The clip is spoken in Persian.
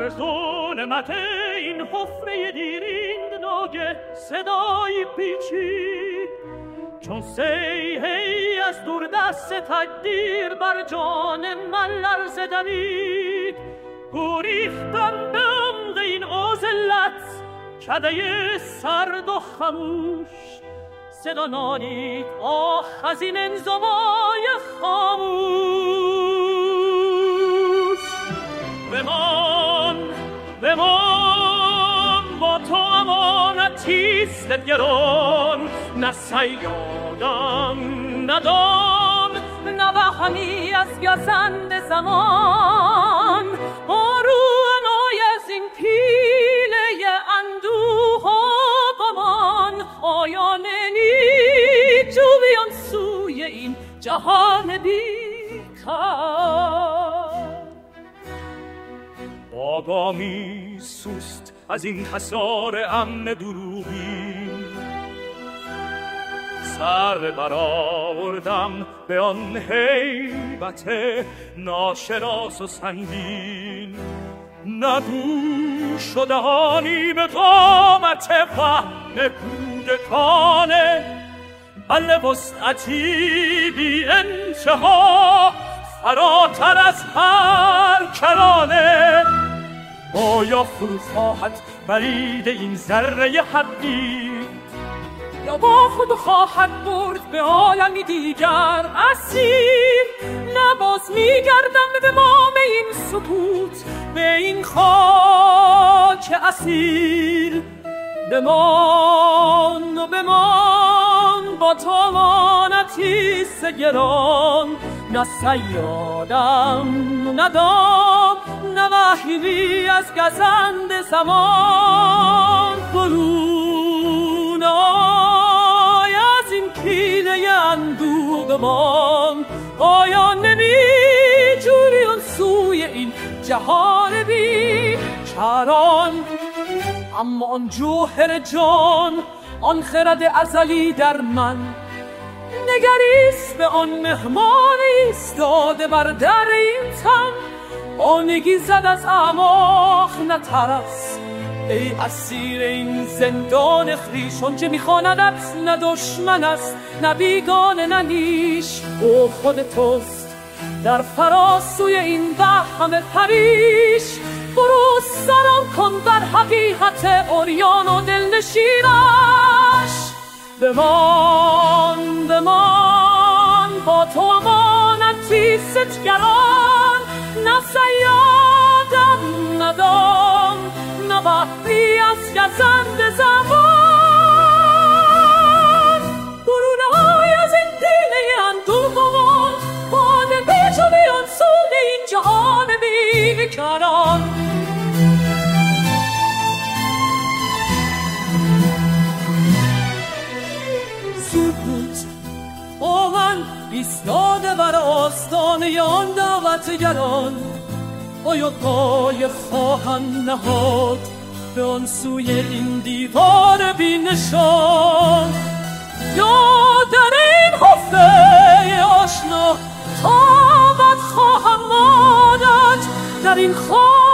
بر ظلمت این حفره دیریند ناگه صدای پیچی. چون سیهی از دور دست تقدیر بر جان من لرزدنید گریختم به این اوزلت کده سرد و خموش. صدا نالید آه از این انزمای خاموش. بمان بمان با تو امانتیست گران نه سیادم ندان نه وهمی از گزند زمان انای از این پیله اندوه و گمان آیا ننی جو بیان سوی این جهان بیکار آگامی سوست از این حسار امن دروغی. سر برآوردم به آن حیبت ناشناس و سنگین. ندو شدهانی به قامت فهم کودکانه بله وسعتی بی انتها فراتر از هر کرانه. آیا فرو خواهد برید این ذره حقی. یا با خود خواهد برد به عالمی دیگر اسیر. نباز میگردم به مام این سکوت به این خاک اسیر. بمان و بمان با تو مانتی سگران نه سیادم نه وحیدی از گزند زمان برون آی از این کینه اندوگمان آیا نمی جوری اون سوی این جهان بی چران اما آن جوهر جان آن خرد ازلی در من. نگریست به آن مهمان ایستاده بر در این تن. آنگی زد از اعماق نترس ای اسیر این زندان خریش چه میخواندت نه دشمن است نه بیگانه نه نیش. او خود توست در فراسوی این وهم پریش. برو سلام کن بر حقیقت اوریان و دلنشینش. بمان بمان با تو امانتی ستگران؟ نه سیادم ندام نه بحری از گزند زمان برون های از این دینه اندوهمان باد پیچ و بیان سود این جهان بیکران. ایستاده بر آستانه آن دعوتگران آیا پای خواهند نهاد به آن سوی این دیوار بینشان. یا در این حفره آشنا تابت خواهم ماند در این خواهم